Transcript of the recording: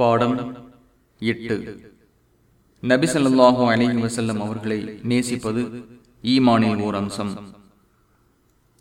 பாடம் எட்டு. நபிசல்லாஹு அலைஹி வசல்லம் அவர்களை நேசிப்பது ஈமானின் ஓர் அம்சம்.